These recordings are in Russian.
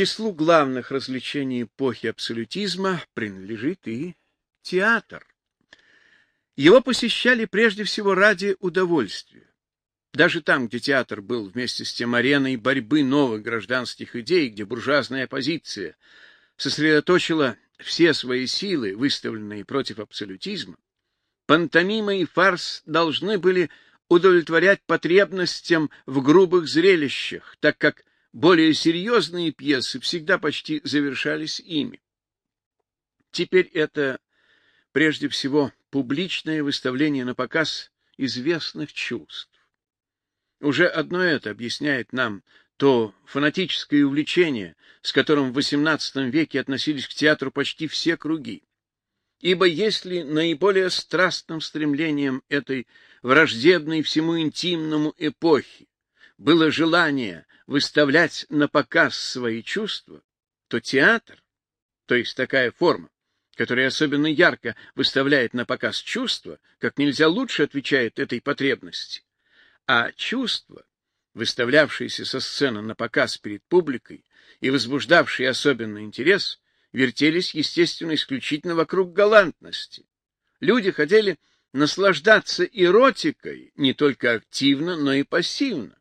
числу главных развлечений эпохи абсолютизма принадлежит и театр. Его посещали прежде всего ради удовольствия. Даже там, где театр был вместе с тем ареной борьбы новых гражданских идей, где буржуазная оппозиция сосредоточила все свои силы, выставленные против абсолютизма, пантомима и фарс должны были удовлетворять потребностям в грубых зрелищах, так как более серьезные пьесы всегда почти завершались ими. Теперь это прежде всего публичное выставление на показ известных чувств. Уже одно это объясняет нам то фанатическое увлечение, с которым в XVIII веке относились к театру почти все круги. Ибо если наиболее страстным стремлением этой враждебной всему интимному эпохи было желание выставлять на показ свои чувства, то театр, то есть такая форма, которая особенно ярко выставляет на показ чувства, как нельзя лучше отвечает этой потребности, а чувства, выставлявшиеся со сцены на показ перед публикой и возбуждавшие особенный интерес, вертелись, естественно, исключительно вокруг галантности. Люди хотели наслаждаться эротикой не только активно, но и пассивно,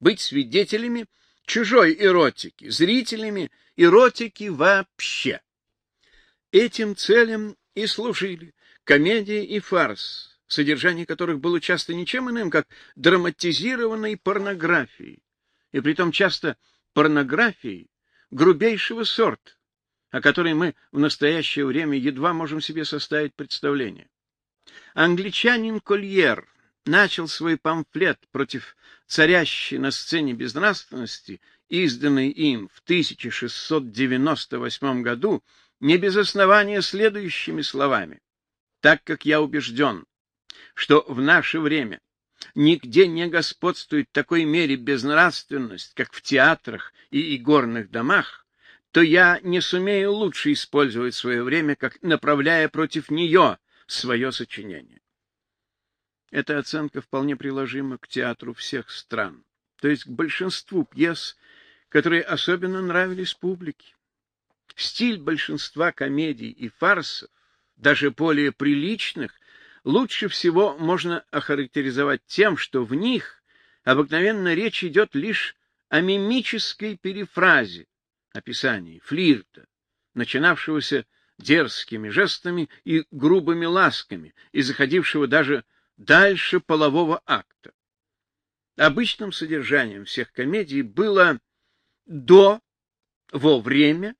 быть свидетелями чужой эротики, зрителями эротики вообще. Этим целям и служили комедия и фарс, содержание которых было часто ничем иным, как драматизированной порнографией, и притом часто порнографией грубейшего сорта, о которой мы в настоящее время едва можем себе составить представление. Англичанин Кольер начал свой памфлет против царящей на сцене безнравственности, изданный им в 1698 году, не без основания следующими словами. Так как я убежден, что в наше время нигде не господствует в такой мере безнравственность, как в театрах и игорных домах, то я не сумею лучше использовать свое время, как направляя против нее свое сочинение. Эта оценка вполне приложима к театру всех стран, то есть к большинству пьес, которые особенно нравились публике. Стиль большинства комедий и фарсов, даже более приличных, лучше всего можно охарактеризовать тем, что в них обыкновенно речь идет лишь о мимической перефразе, описании флирта, начинавшегося дерзкими жестами и грубыми ласками и заходившего даже дальше полового акта. Обычным содержанием всех комедий было до, во время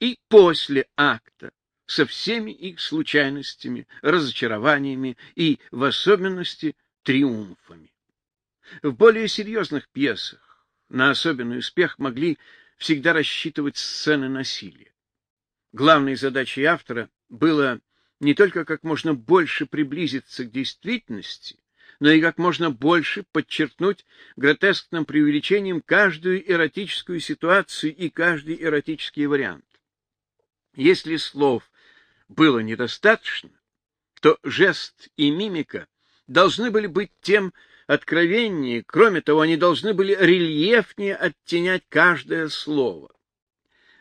и после акта, со всеми их случайностями, разочарованиями и, в особенности, триумфами. В более серьезных пьесах на особенный успех могли всегда рассчитывать сцены насилия. Главной задачей автора было не только как можно больше приблизиться к действительности, но и как можно больше подчеркнуть гротескным преувеличением каждую эротическую ситуацию и каждый эротический вариант. Если слов было недостаточно, то жест и мимика должны были быть тем откровеннее, кроме того, они должны были рельефнее оттенять каждое слово.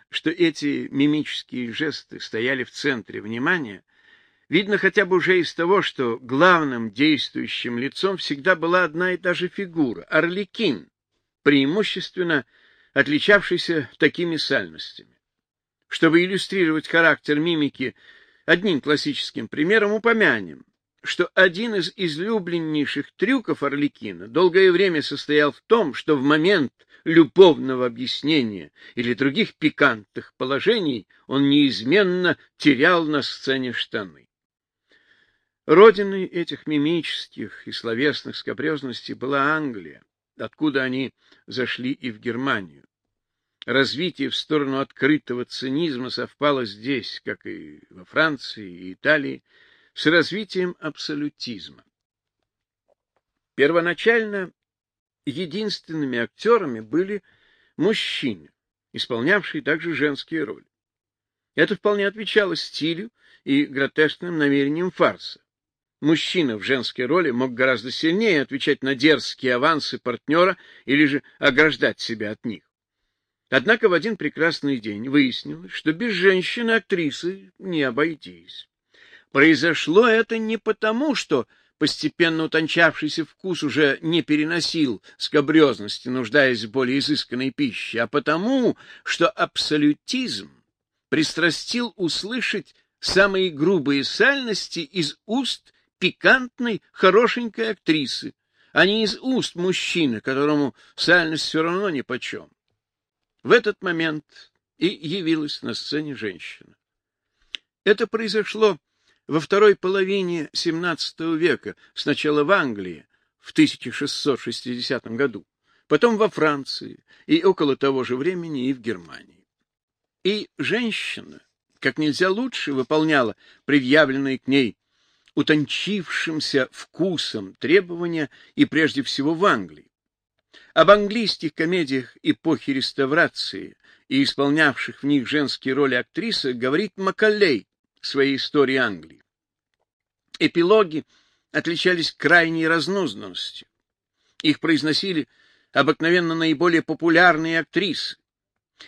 Что эти мимические жесты стояли в центре внимания, видно хотя бы уже из того, что главным действующим лицом всегда была одна и та же фигура — Орликин, преимущественно отличавшийся такими сальностями. Чтобы иллюстрировать характер мимики одним классическим примером, упомянем, что один из излюбленнейших трюков Орликина долгое время состоял в том, что в момент любовного объяснения или других пикантных положений он неизменно терял на сцене штаны. Родиной этих мимических и словесных скобрезностей была Англия, откуда они зашли и в Германию. Развитие в сторону открытого цинизма совпало здесь, как и во Франции и Италии, с развитием абсолютизма. Первоначально единственными актерами были мужчины, исполнявшие также женские роли. Это вполне отвечало стилю и гротескным намерениям фарса. Мужчина в женской роли мог гораздо сильнее отвечать на дерзкие авансы партнера или же ограждать себя от них. Однако в один прекрасный день выяснилось, что без женщины-актрисы не обойтись. Произошло это не потому, что постепенно утончавшийся вкус уже не переносил скобрезности, нуждаясь в более изысканной пище, а потому, что абсолютизм пристрастил услышать самые грубые сальности из уст пикантной, хорошенькой актрисы, а не из уст мужчины, которому сальность все равно нипочем. В этот момент и явилась на сцене женщина. Это произошло во второй половине XVII века, сначала в Англии в 1660 году, потом во Франции и около того же времени и в Германии. И женщина как нельзя лучше выполняла предъявленные к ней утончившимся вкусом требования и прежде всего в Англии. Об английских комедиях эпохи реставрации и исполнявших в них женские роли актрисах говорит Маккалей в своей истории Англии. Эпилоги отличались крайней разнузданностью. Их произносили обыкновенно наиболее популярные актрисы,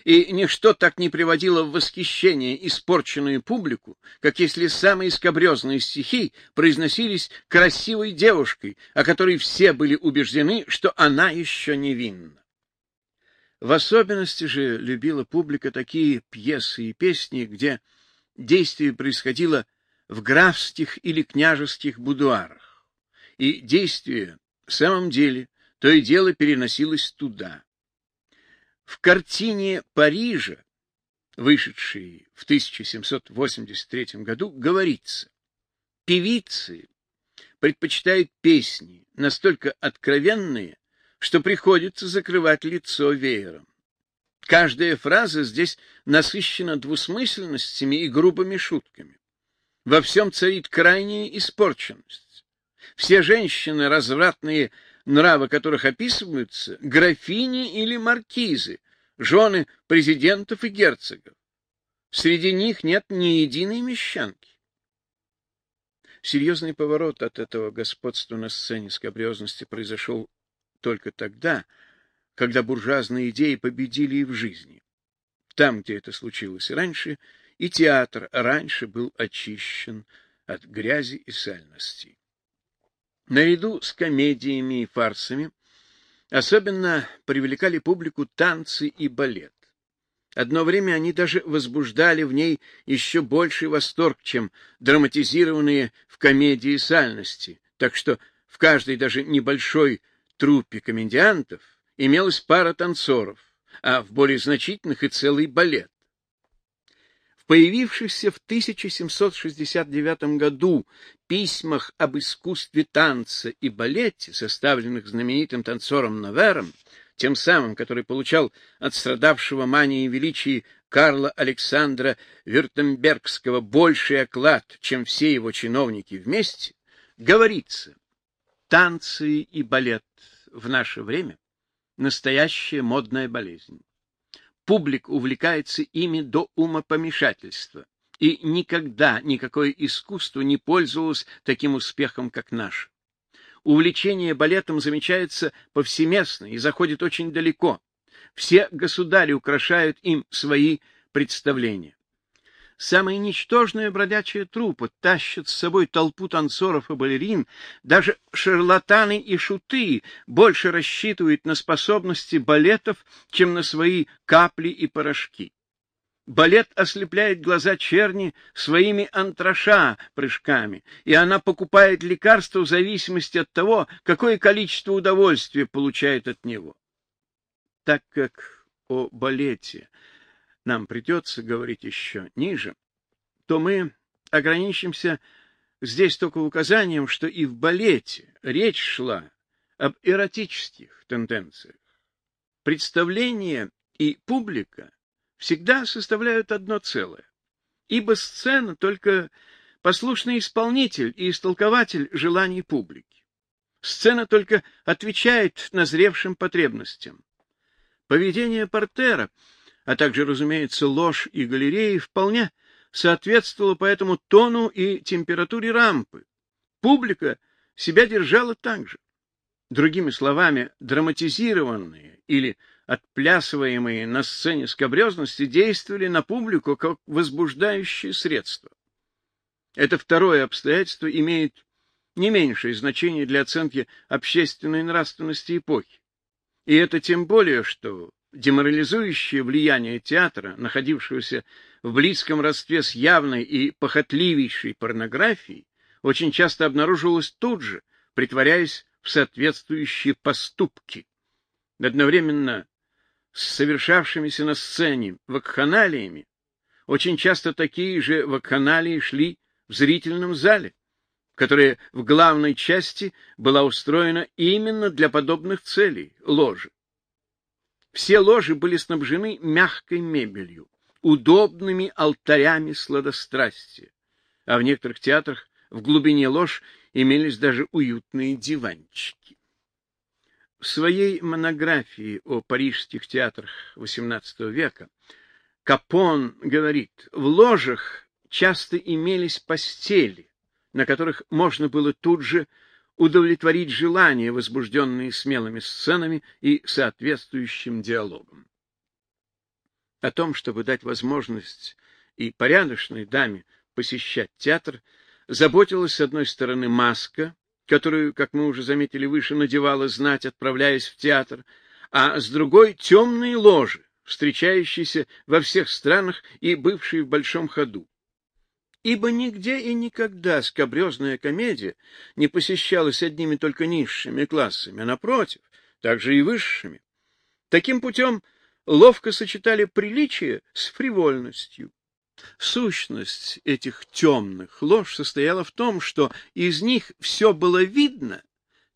и ничто так не приводило в восхищение испорченную публику, как если самые скобрезные стихи произносились красивой девушкой, о которой все были убеждены, что она еще невинна. В особенности же любила публика такие пьесы и песни, где действие происходило в графских или княжеских будуарах, и действие в самом деле то и дело переносилось туда. В картине Парижа, вышедшей в 1783 году, говорится, певицы предпочитают песни настолько откровенные, что приходится закрывать лицо веером. Каждая фраза здесь насыщена двусмысленностями и грубыми шутками. Во всем царит крайняя испорченность. Все женщины развратные нравы которых описываются, графини или маркизы, жены президентов и герцогов. Среди них нет ни единой мещанки. Серьезный поворот от этого господства на сцене скобрезности произошел только тогда, когда буржуазные идеи победили и в жизни. Там, где это случилось раньше, и театр раньше был очищен от грязи и сальности. Наряду с комедиями и фарсами особенно привлекали публику танцы и балет. Одно время они даже возбуждали в ней еще больший восторг, чем драматизированные в комедии сальности, так что в каждой даже небольшой труппе комедиантов имелась пара танцоров, а в более значительных и целый балет. В появившихся в 1769 году письмах об искусстве танца и балете, составленных знаменитым танцором Навером, тем самым, который получал от страдавшего манией величия Карла Александра Вюртембергского больший оклад, чем все его чиновники вместе, говорится, танцы и балет в наше время — настоящая модная болезнь публик увлекается ими до умопомешательства, и никогда никакое искусство не пользовалось таким успехом, как наше. Увлечение балетом замечается повсеместно и заходит очень далеко. Все государи украшают им свои представления. Самые ничтожные бродячие трупы тащат с собой толпу танцоров и балерин, даже шарлатаны и шуты больше рассчитывают на способности балетов, чем на свои капли и порошки. Балет ослепляет глаза черни своими антраша прыжками, и она покупает лекарства в зависимости от того, какое количество удовольствия получает от него. Так как о балете нам придется говорить еще ниже, то мы ограничимся здесь только указанием, что и в балете речь шла об эротических тенденциях. Представление и публика всегда составляют одно целое, ибо сцена только послушный исполнитель и истолкователь желаний публики. Сцена только отвечает назревшим потребностям. Поведение портера — а также, разумеется, ложь и галереи вполне соответствовало поэтому тону и температуре рампы. Публика себя держала так же. Другими словами, драматизированные или отплясываемые на сцене скобрезности, действовали на публику как возбуждающее средство. Это второе обстоятельство имеет не меньшее значение для оценки общественной нравственности эпохи. И это тем более, что деморализующее влияние театра, находившегося в близком родстве с явной и похотливейшей порнографией, очень часто обнаруживалось тут же, притворяясь в соответствующие поступки. Одновременно с совершавшимися на сцене вакханалиями, очень часто такие же вакханалии шли в зрительном зале, которая в главной части была устроена именно для подобных целей — ложи. Все ложи были снабжены мягкой мебелью, удобными алтарями сладострастия, а в некоторых театрах в глубине лож имелись даже уютные диванчики. В своей монографии о парижских театрах XVIII века Капон говорит, в ложах часто имелись постели, на которых можно было тут же удовлетворить желания, возбужденные смелыми сценами и соответствующим диалогом. О том, чтобы дать возможность и порядочной даме посещать театр, заботилась, с одной стороны, маска, которую, как мы уже заметили выше, надевала знать, отправляясь в театр, а с другой — темные ложи, встречающиеся во всех странах и бывшие в большом ходу. Ибо нигде и никогда скобрезная комедия не посещалась одними только низшими классами, а напротив, также и высшими. Таким путем ловко сочетали приличие с фривольностью. Сущность этих темных лож состояла в том, что из них все было видно,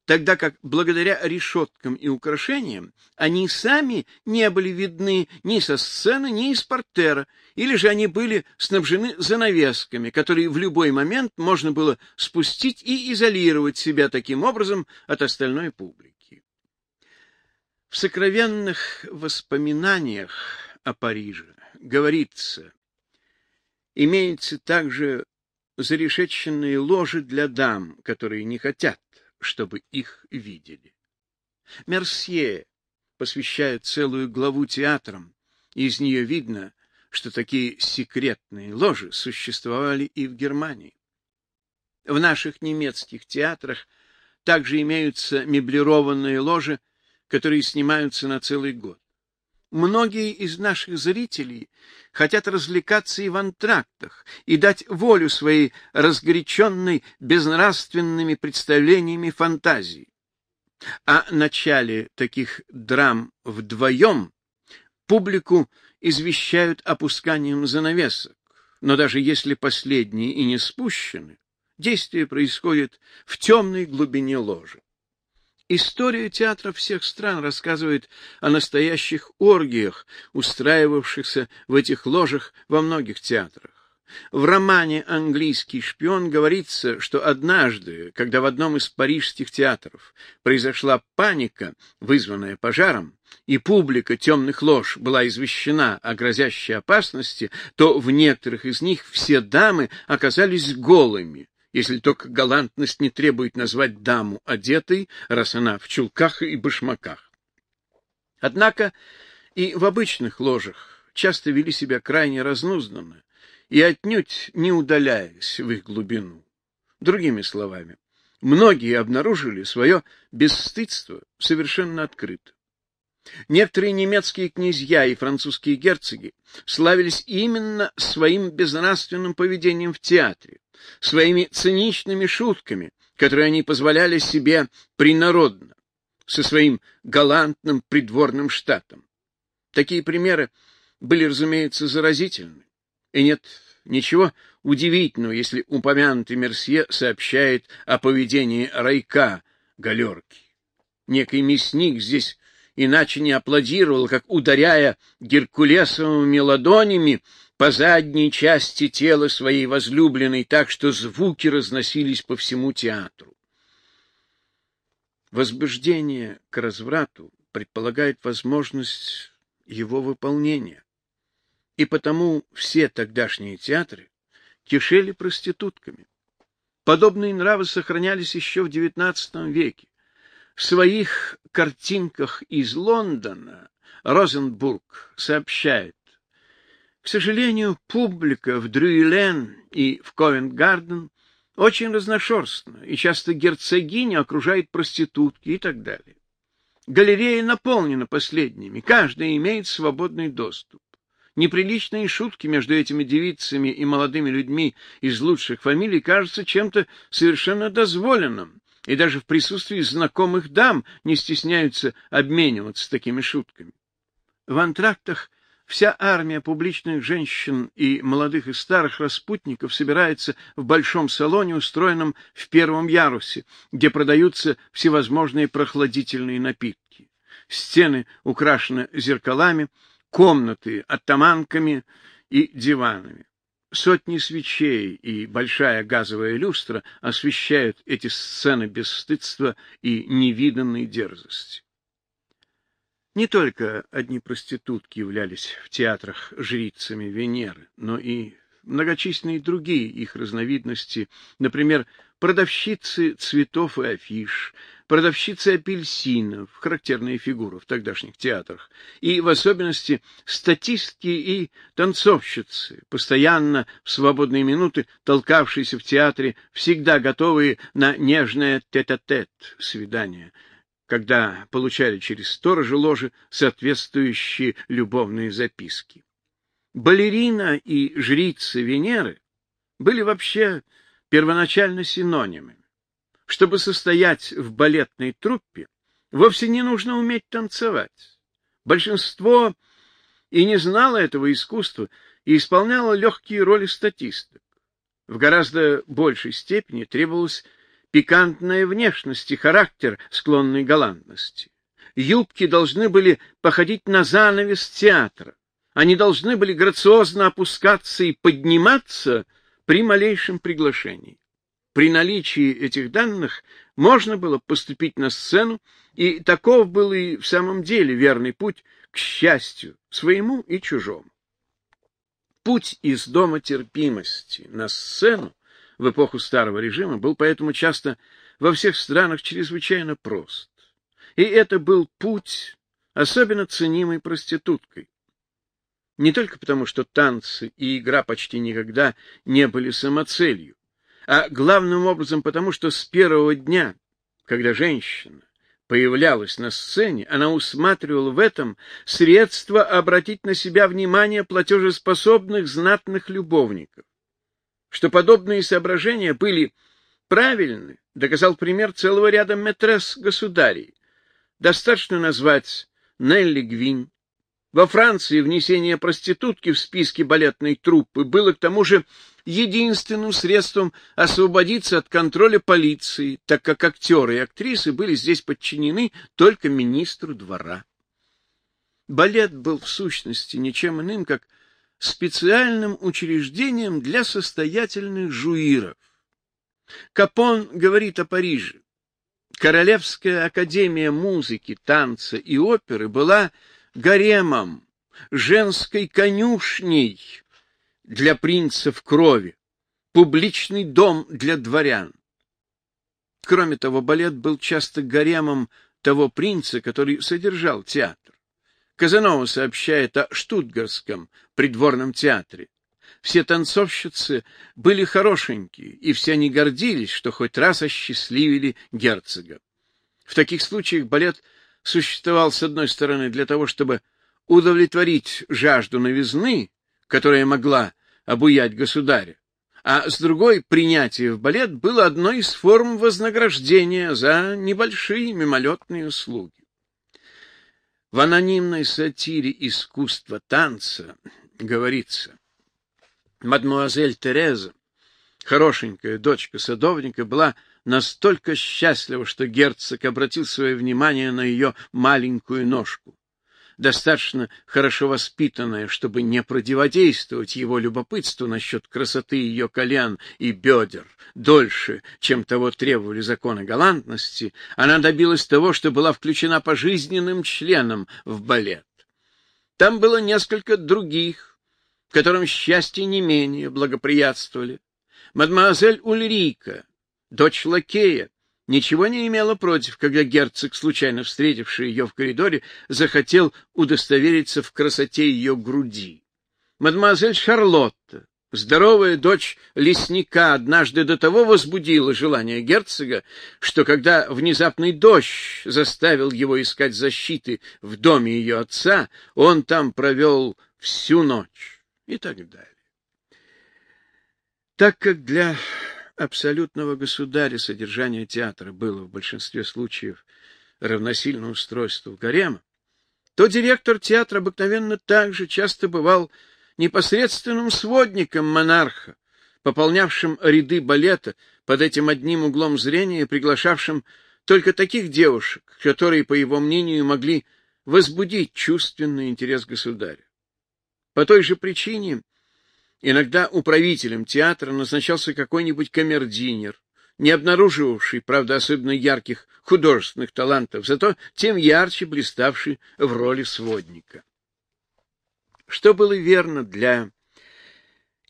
тогда как благодаря решеткам и украшениям они сами не были видны ни со сцены, ни из портера, или же они были снабжены занавесками, которые в любой момент можно было спустить и изолировать себя таким образом от остальной публики. В сокровенных воспоминаниях о Париже говорится, имеется также зарешеченные ложи для дам, которые не хотят, чтобы их видели. Мерсье посвящает целую главу театрам, и из нее видно, что такие секретные ложи существовали и в Германии. В наших немецких театрах также имеются меблированные ложи, которые снимаются на целый год. Многие из наших зрителей хотят развлекаться и в антрактах, и дать волю своей разгоряченной безнравственными представлениями фантазии. О начале таких драм вдвоем публику извещают опусканием занавесок, но даже если последние и не спущены, действие происходит в темной глубине ложи. История театра всех стран рассказывает о настоящих оргиях, устраивавшихся в этих ложах во многих театрах. В романе «Английский шпион» говорится, что однажды, когда в одном из парижских театров произошла паника, вызванная пожаром, и публика темных лож была извещена о грозящей опасности, то в некоторых из них все дамы оказались голыми, если только галантность не требует назвать даму одетой, раз она в чулках и башмаках. Однако и в обычных ложах часто вели себя крайне разнузданно и отнюдь не удаляясь в их глубину. Другими словами, многие обнаружили свое бесстыдство совершенно открыто. Некоторые немецкие князья и французские герцоги славились именно своим безнравственным поведением в театре, своими циничными шутками, которые они позволяли себе принародно, со своим галантным придворным штатом. Такие примеры были, разумеется, заразительны, и нет ничего удивительного, если упомянутый Мерсье сообщает о поведении Райка Галерки. Некий мясник здесь иначе не аплодировал, как ударяя геркулесовыми ладонями по задней части тела своей возлюбленной так, что звуки разносились по всему театру. Возбуждение к разврату предполагает возможность его выполнения. И потому все тогдашние театры кишели проститутками. Подобные нравы сохранялись еще в XIX веке. В своих картинках из Лондона Розенбург сообщает, к сожалению, публика в Дрюйлен и в Ковент-Гарден очень разношерстна, и часто герцогиня окружает проститутки и так далее. Галерея наполнена последними, каждая имеет свободный доступ. Неприличные шутки между этими девицами и молодыми людьми из лучших фамилий кажутся чем-то совершенно дозволенным, и даже в присутствии знакомых дам не стесняются обмениваться такими шутками. В антрактах вся армия публичных женщин и молодых и старых распутников собирается в большом салоне, устроенном в первом ярусе, где продаются всевозможные прохладительные напитки. Стены украшены зеркалами, комнаты оттаманками и диванами. Сотни свечей и большая газовая люстра освещают эти сцены бесстыдства и невиданной дерзости. Не только одни проститутки являлись в театрах жрицами Венеры, но и многочисленные другие их разновидности, например, продавщицы цветов и афиш, продавщицы апельсинов, характерные фигуры в тогдашних театрах, и в особенности статистки и танцовщицы, постоянно в свободные минуты толкавшиеся в театре, всегда готовые на нежное тет-а-тет -тет свидание, когда получали через сторожа ложи соответствующие любовные записки. Балерина и жрица Венеры были вообще первоначально синонимами. Чтобы состоять в балетной труппе, вовсе не нужно уметь танцевать. Большинство и не знало этого искусства и исполняло легкие роли статисток. В гораздо большей степени требовалась пикантная внешность и характер, склонный галантности. Юбки должны были походить на занавес театра. Они должны были грациозно опускаться и подниматься при малейшем приглашении. При наличии этих данных можно было поступить на сцену, и таков был и в самом деле верный путь к счастью, своему и чужому. Путь из дома терпимости на сцену в эпоху старого режима был поэтому часто во всех странах чрезвычайно прост. И это был путь, особенно ценимый проституткой. Не только потому, что танцы и игра почти никогда не были самоцелью, а главным образом потому, что с первого дня, когда женщина появлялась на сцене, она усматривала в этом средство обратить на себя внимание платежеспособных знатных любовников. Что подобные соображения были правильны, доказал пример целого ряда метрес государей. Достаточно назвать Нелли Гвин, во Франции внесение проститутки в списки балетной труппы было к тому же единственным средством освободиться от контроля полиции, так как актеры и актрисы были здесь подчинены только министру двора. Балет был в сущности ничем иным, как специальным учреждением для состоятельных жуиров. Капон говорит о Париже. Королевская академия музыки, танца и оперы была гаремом, женской конюшней для принцев крови, публичный дом для дворян. Кроме того, балет был часто гаремом того принца, который содержал театр. Казанова сообщает о Штутгарском придворном театре. Все танцовщицы были хорошенькие, и все они гордились, что хоть раз осчастливили герцога. В таких случаях балет — существовал, с одной стороны, для того, чтобы удовлетворить жажду новизны, которая могла обуять государя, а с другой принятие в балет было одной из форм вознаграждения за небольшие мимолетные услуги. В анонимной сатире искусства танца говорится, мадмуазель Тереза, хорошенькая дочка садовника, была настолько счастлива, что герцог обратил свое внимание на ее маленькую ножку. Достаточно хорошо воспитанная, чтобы не противодействовать его любопытству насчет красоты ее колен и бедер дольше, чем того требовали законы галантности, она добилась того, что была включена пожизненным членом в балет. Там было несколько других, которым счастье не менее благоприятствовали. Мадемуазель Ульрика, дочь лакея, ничего не имела против, когда герцог, случайно встретивший ее в коридоре, захотел удостовериться в красоте ее груди. Мадемуазель Шарлотта, здоровая дочь лесника, однажды до того возбудила желание герцога, что когда внезапный дождь заставил его искать защиты в доме ее отца, он там провел всю ночь и так далее. Так как для абсолютного государя содержание театра было в большинстве случаев равносильно устройству гарема, то директор театра обыкновенно также часто бывал непосредственным сводником монарха, пополнявшим ряды балета под этим одним углом зрения и приглашавшим только таких девушек, которые, по его мнению, могли возбудить чувственный интерес государя. По той же причине иногда управителем театра назначался какой-нибудь камердинер, не обнаруживавший, правда, особенно ярких художественных талантов, зато тем ярче блиставший в роли сводника. Что было верно для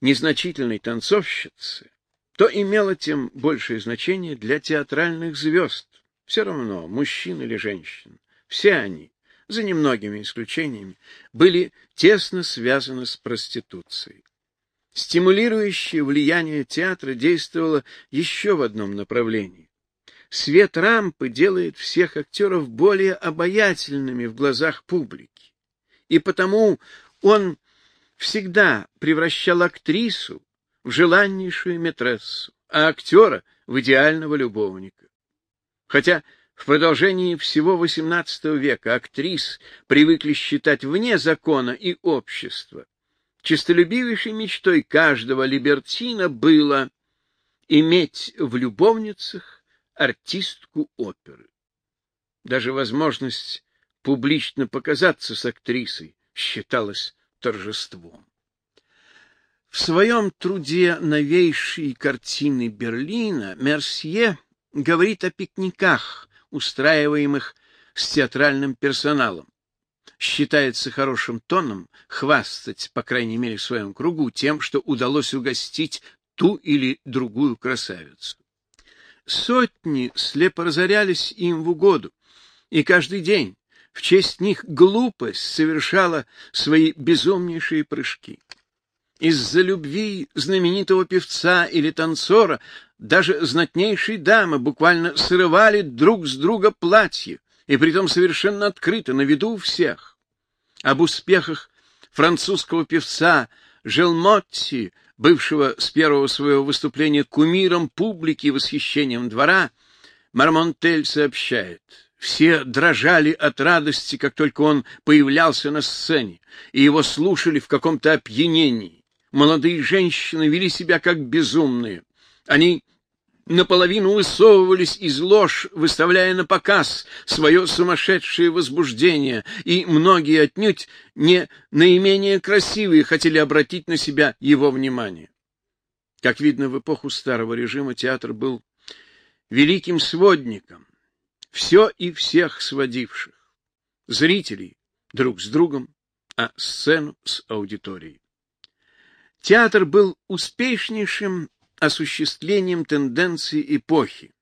незначительной танцовщицы, то имело тем большее значение для театральных звезд. Все равно, мужчин или женщин, все они, за немногими исключениями, были тесно связаны с проституцией. Стимулирующее влияние театра действовало еще в одном направлении. Свет рампы делает всех актеров более обаятельными в глазах публики. И потому он всегда превращал актрису в желаннейшую метрессу, а актера — в идеального любовника. Хотя в продолжении всего XVIII века актрис привыкли считать вне закона и общества. Чистолюбивейшей мечтой каждого либертина было иметь в любовницах артистку оперы. Даже возможность публично показаться с актрисой считалось торжеством. В своем труде «Новейшие картины Берлина» Мерсье говорит о пикниках, устраиваемых с театральным персоналом. Считается хорошим тоном хвастать, по крайней мере в своем кругу, тем, что удалось угостить ту или другую красавицу. Сотни слепо разорялись им в угоду, и каждый день в честь них глупость совершала свои безумнейшие прыжки. Из-за любви знаменитого певца или танцора даже знатнейшие дамы буквально срывали друг с друга платья, и притом совершенно открыто, на виду у всех. Об успехах французского певца Желмотти, бывшего с первого своего выступления кумиром публики и восхищением двора, Мармонтель сообщает — все дрожали от радости, как только он появлялся на сцене, и его слушали в каком-то опьянении. Молодые женщины вели себя как безумные. Они наполовину высовывались из лож, выставляя на показ свое сумасшедшее возбуждение, и многие отнюдь не наименее красивые хотели обратить на себя его внимание. Как видно, в эпоху старого режима театр был великим сводником, все и всех сводивших, зрителей друг с другом, а сцену с аудиторией. Театр был успешнейшим осуществлением тенденций эпохи,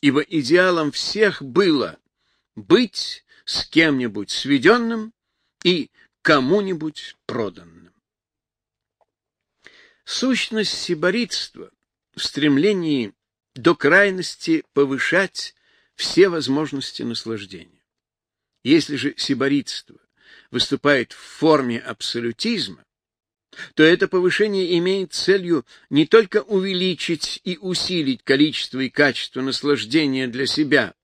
ибо идеалом всех было быть с кем-нибудь сведенным и кому-нибудь проданным. Сущность сиборитства в стремлении до крайности повышать все возможности наслаждения. Если же сиборитство выступает в форме абсолютизма, то это повышение имеет целью не только увеличить и усилить количество и качество наслаждения для себя,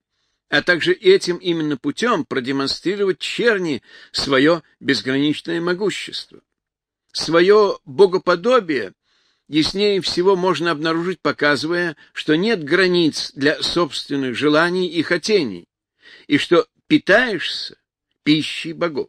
а также этим именно путем продемонстрировать черни свое безграничное могущество. Свое богоподобие яснее всего можно обнаружить, показывая, что нет границ для собственных желаний и хотений, и что питаешься пищей богов.